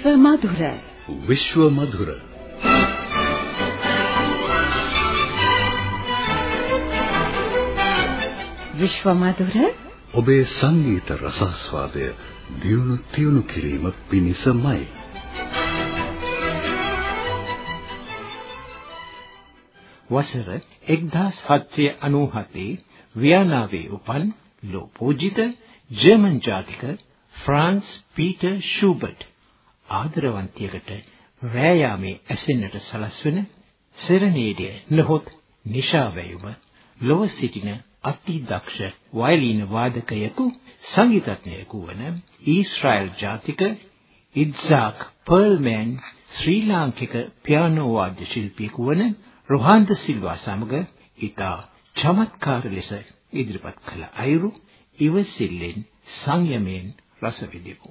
විශ්ව මధుර විශ්ව මధుර විශ්ව මధుර ඔබේ සංගීත රසාස්වාදය දියුණු තියුණු කිරීම පිණිසමයි වසර 1797 වියනාවේ උපන් ලෝපෝජිත ජර්මන් ජාතික ෆ්‍රාන්ස් පීටර් ෂූබර්ට් ආදරවන්තියකට රෑයාමේ ඇසෙන්නට සලස්වන සෙරනේඩිය නොහොත් නිශාවැයුම ලොව සිටින අති දක්ෂ වයලීන වාදකයෙකු සංගීතඥයෙකු වන ඊශ්‍රායල් ජාතික ඉත්සාක් පර්ල්මෑන් ශ්‍රී ලාංකික පියානෝ වාද්‍ය ශිල්පියෙකු වන රොහාන්ද සිල්වා සමග ඉතා චමත්කාර ලෙස ඉදිරිපත් කළ අයුරු ඉවසිල්ලෙන් සංයමයෙන් රස විඳිමු.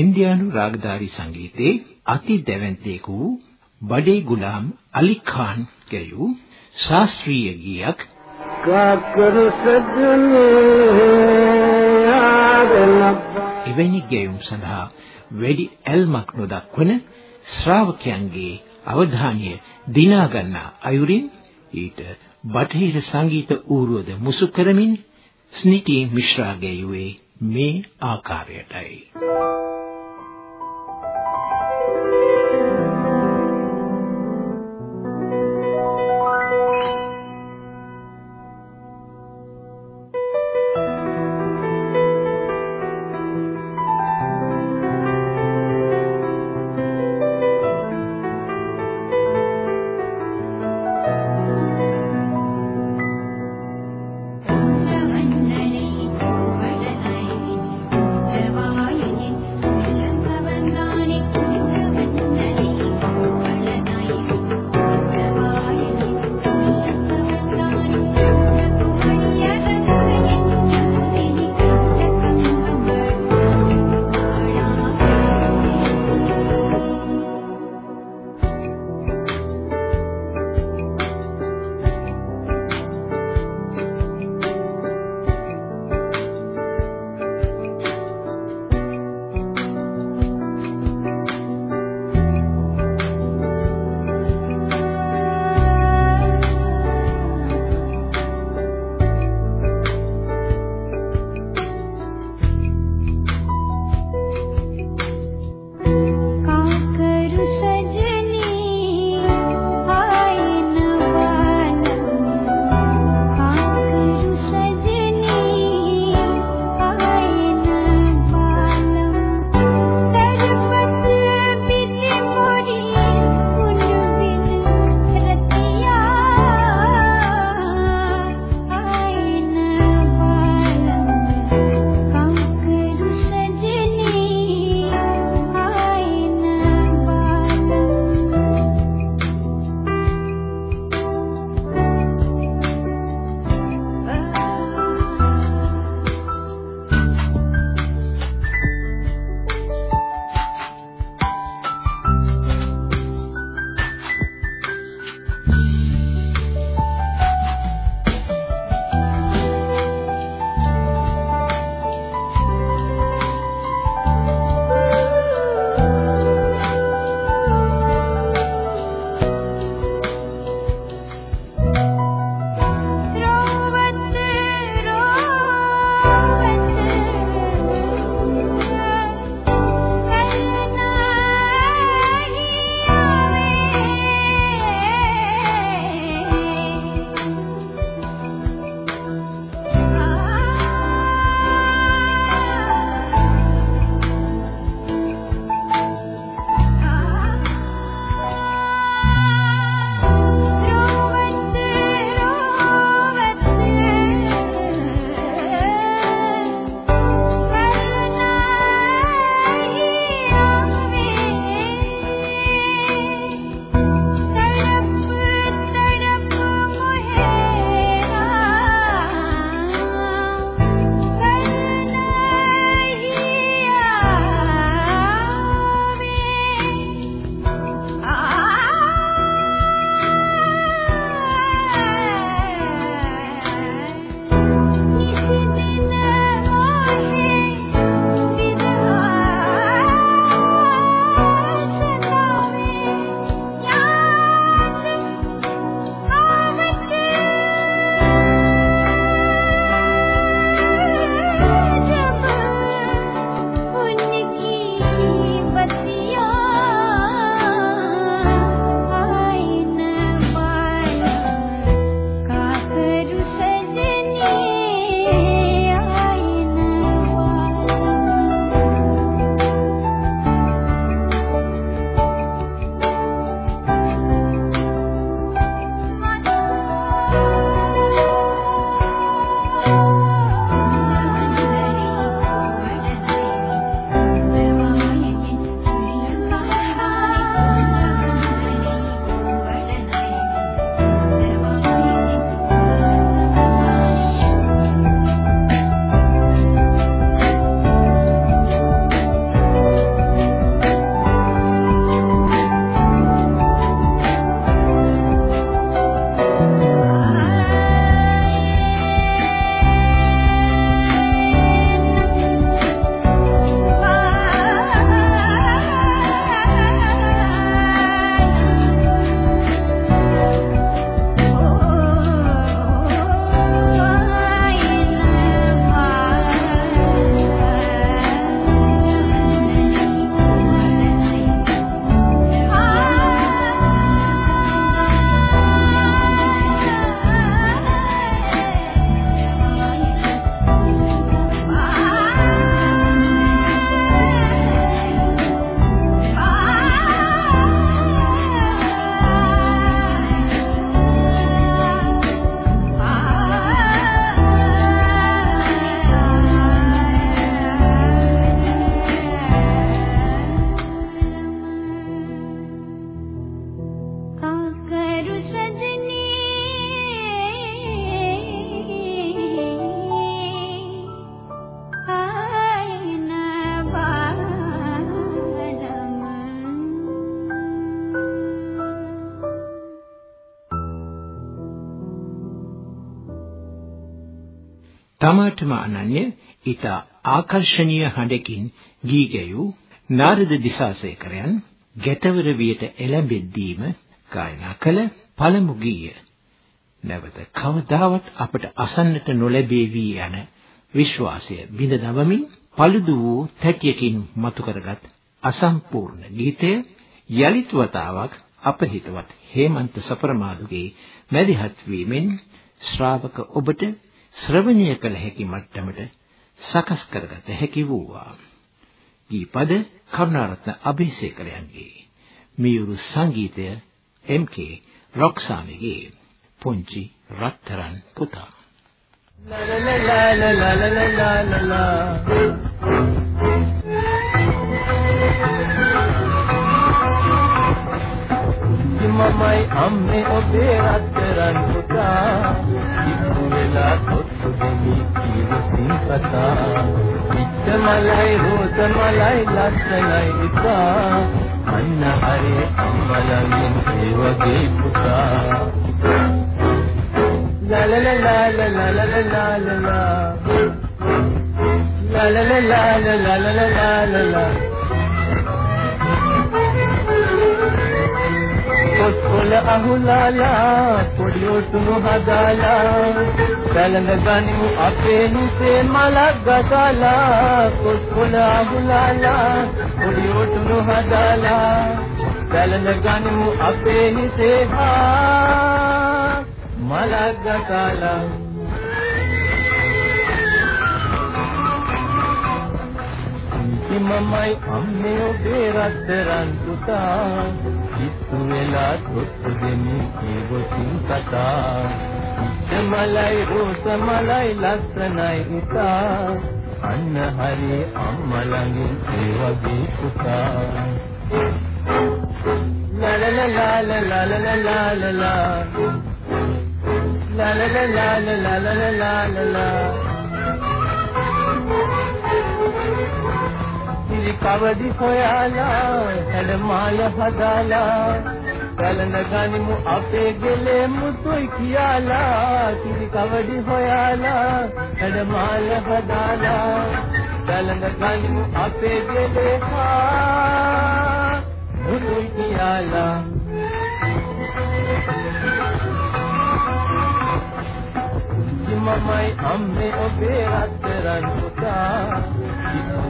ඉන්දියානු රාගධාරී සංගීතයේ අති දැවැන්තයෙකු බඩේ ගුලාම් අලි ખાન ගැයූ ශාස්ත්‍රීය ගීයක් එවැනි ගැයුම් සඳහා වැඩි ඇල්මක් නොදක්වන ශ්‍රාවකයන්ගේ අවධානය දිනා ගන්නා අයුරින් ඊට බටහිර සංගීත ඌරුවද මුසු කරමින් ස්නිටි මිශ්‍රා ගැයුවේ මේ ආකාරයටයි. තමාටම අනන්‍ය ඊට ආකර්ශනීය හඬකින් ගී ගැයූ නාරද දිසාසේකරයන් ගැටවර වියට එළඹෙද්දීම ගායනා කළ පළමු ගීය. නැවත කවදාවත් අපට අසන්නට නොලැබේවි යන විශ්වාසය බිඳ දවමින් පළුදු වූ තැටියකින් මතු කරගත් අසම්පූර්ණ ගීතය යලිත් වතාවක් අපහිතවත් හේමන්ත සපරමාදුගේ මැදිහත් වීමෙන් ශ්‍රාවක ඔබට ශ්‍රවණය කළ හැකි මට්ටමට සකස් කරගත හැකි වූවා. ගීපද කරුණාරත්න අබේසේකරයන්ගේ මියුරු සංගීතය එම්.කේ. රොක්සාමිගේ පුංචි රත්තරන් පුතා La la la la la la la la මමයි අම්මේ ඔබේ රත්තරන් පුතා. ඉක්ු වෙලා තොත්තු දෙමි කීවසින් කතා ඉච්චමලයි රෝසමලයි ලස්සනයි ඉතා අන්න හරි අම්මලගෙන් ඒ වගේ පුතා. la la la la la la la la la la la La la la la la la la la la la la කොස්කොල අහුලාලා පොඩි ඔටුනු හදාලා සැලඳ ගනිමු අපේ හිසේ මලක් ගසලා කොස්කොල අහුලාලා පොඩි ඔටුනු හදාලා සැලඳ ගනිමු අපේ හිසේ හා මලග්ගතලම් මමයි අම්මේ ඔබේ රත්තරන් පුතා. කිත්තු වෙලා තොත්තු දෙමි කීවසින් කතා. ඉච්චමලයි රෝසමලයි ලස්සනයි ඉතා අන්න හරි අම්මා ළඟින් ඒ වගේ පුතා. ලා ලා ලා ලා ලා ලා ලා ලා la la la la la la la la la la la ඉලි කවදි හොයාලා හැඩමාල හදාලා. කලන ගනිමු අපේ ගෙලේ මුතුයි කියාලා කිලි කවදි හොයාලා හැඩමාල හදාලා. කලන ගනිමු අපේ ගෙලේ හා මුතුයි කියාලා. මමයි අම්මේ ඔබේ රත්තරන් පුතා. කිතු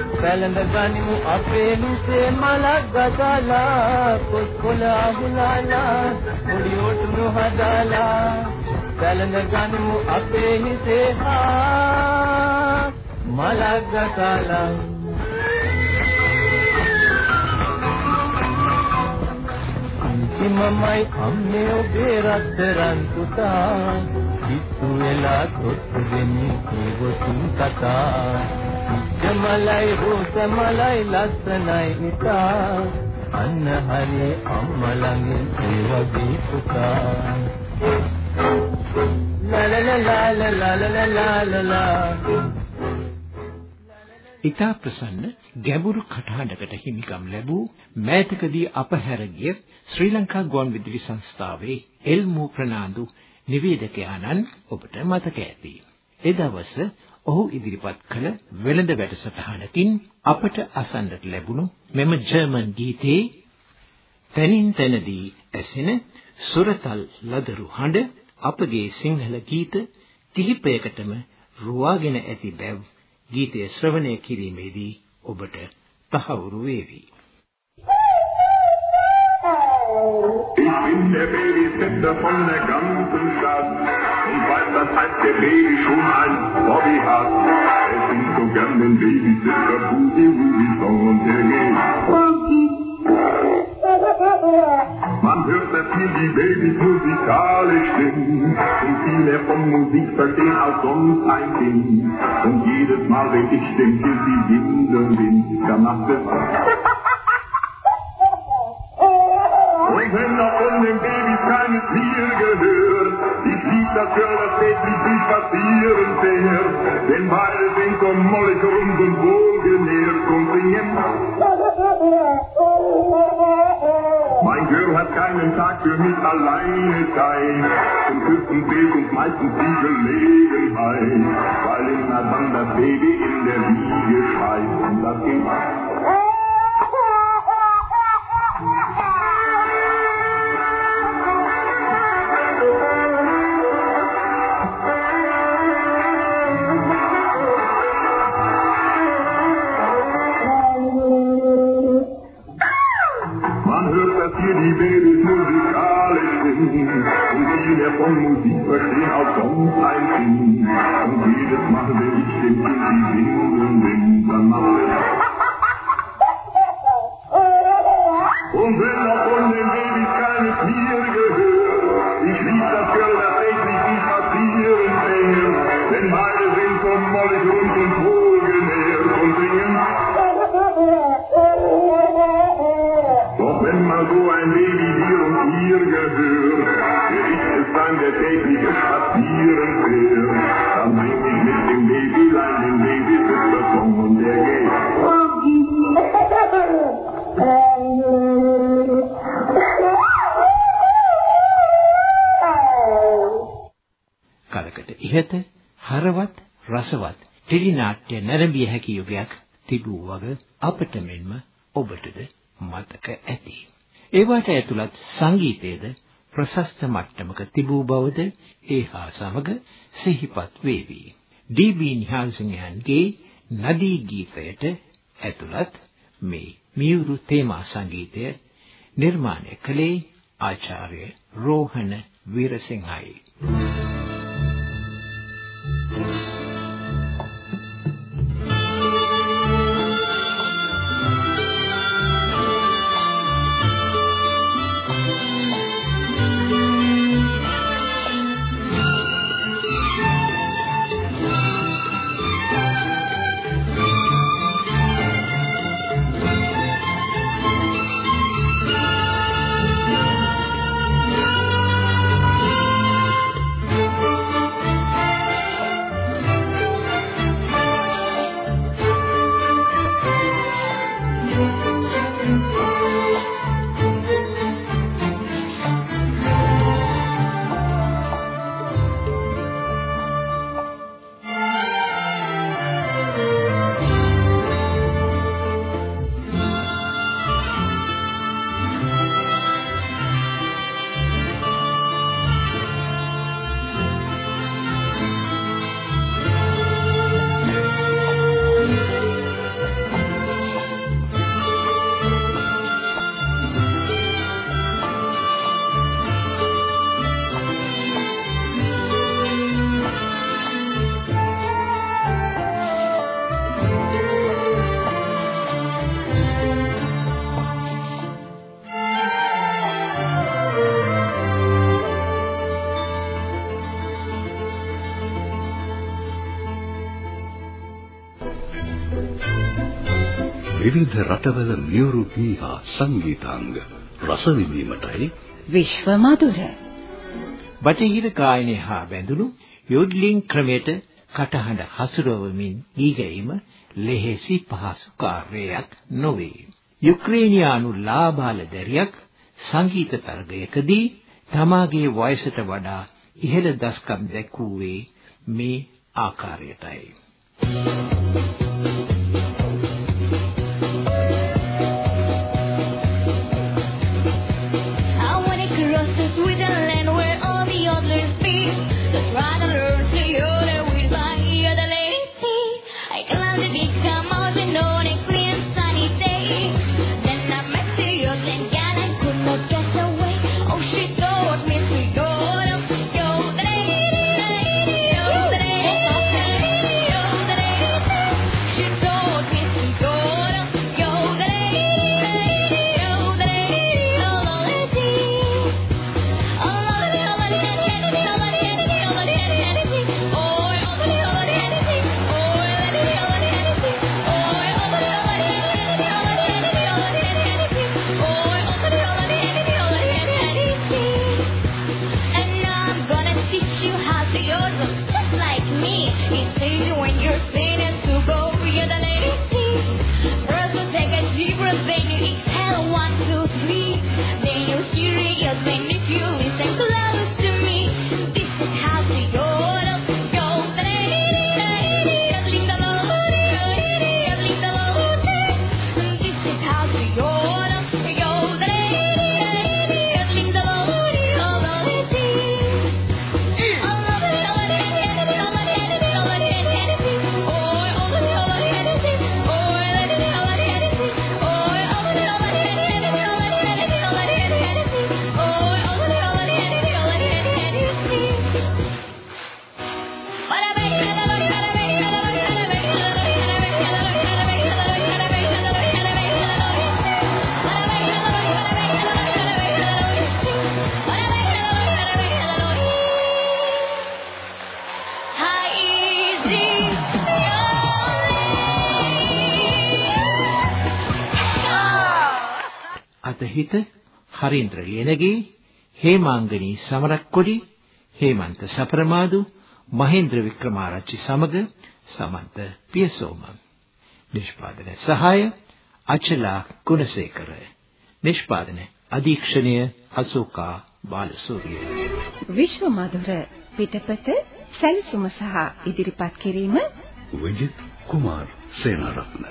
Kalanganu apelu se malagadala, kuskula hulala, uliotnu hadala. Kalanganu apelu se ha malagadala. Mamai amme oberat rantuta, itu elak otu deni kivosun kata. මලයි හුස මලයි ලස්සනයි නිතා අන්න හරි අම්ම ළඟින් ඒ වගේ පුතා ඉතා ප්‍රසන්න ගැඹුරු කටහඬකට හිමිකම් ලැබූ මෑතකදී අපහැර ගිය ශ්‍රී ලංකා ගුවන් විදුලි සංස්ථාවේ එල්මෝ ප්‍රනාන්දු නිවේදකයාණන් ඔබට මතක ඇති. ඒ දවස ඔහු ඉදිරිපත් කළ වෙළඳ වැඩසටහනකින් අපට අසන්නට ලැබුණු මෙම ජර්මන් ගීතේ තනින් තනදී ඇසෙන සුරතල් ලදරු හඬ අපගේ සිංහල ගීත කිහිපයකටම රුවාගෙන ඇති බැව් ගීතය ශ්‍රවණය කිරීමේදී ඔබට තහවුරු වේවි. bin der Babysitter von der ganzen Stadt und weiß, dass halt der Baby schon ein Hobby hat. Er singt so gern den Babysitter Boogie Woogie Song und der geht. Man hört, dass hier die Babys musikalisch sind. Und viele von Musik verstehen auch sonst ein Ding. Und jedes Mal, wenn ich dem Kind die Windeln bin, dann macht es und wohlgenährt und singen. Mein Girl hat keinen Tag für mich alleine Zeit. Zum Küssen fehlt uns meistens die Gelegenheit, weil immer dann das Baby in der Wiege schreit. Und das geht Doch wenn mal so ein Baby dir und ihr gehört, wer ich es sein, der tägliche Spazieren fährt, dann bring ich mit dem Babylein den Babysitzer-Song und der geht. කලකට ඉහත හරවත් රසවත් tele නාට්‍ය නැරඹිය හැකි යුගයක් තිබූ වග අපට මෙන්ම ඔබටද මතක ඇති. ඒවට ඇතුළත් සංගීතයේද ප්‍රශස්ත මට්ටමක තිබූ බවද ඒ හා සමග සිහිපත් වේවි. ඩී.බී. නිහාල්සිංහයන්ගේ නදී ගීතයට ඇතුළත් මේ මියුරු තේමා සංගීතය නිර්මාණය කළේ ආචාර්ය රෝහණ වීරසිංහයි. විවිධ රටවල මියුරු ගී හා සංගීතාංග රස විඳීමටයි විශ්ව මధుර බටහිර ගායනය හා බැඳුණු යොඩ්ලින් ක්‍රමයට කටහඬ හසුරවමින් දී ගැනීම ලෙහෙසි පහසු කාර්යයක් නොවේ. යුක්‍රේනියානු ලාබාල දැරියක් සංගීත තරගයකදී තමාගේ වයසට වඩා ඉහළ දස්කම් දැක්වුවේ මේ ආකාරයටයි. I හරීන්ද්‍ර ලියනගේ හේමාංගනී සමරක්කොඩි හේමන්ත සපරමාදු මහේන්ද්‍ර වික්‍රමාරච්චි සමග සමන්ත පියසෝම. නිෂ්පාදන සහාය අචලා ගුණසේකර නිෂ්පාදන අධීක්ෂණය අසෝකා බාලසූරිය. විශ්ව මధుර පිටපත සැලසුම සහ ඉදිරිපත් කිරීම විජිත් කුමාර් සේනාරත්න.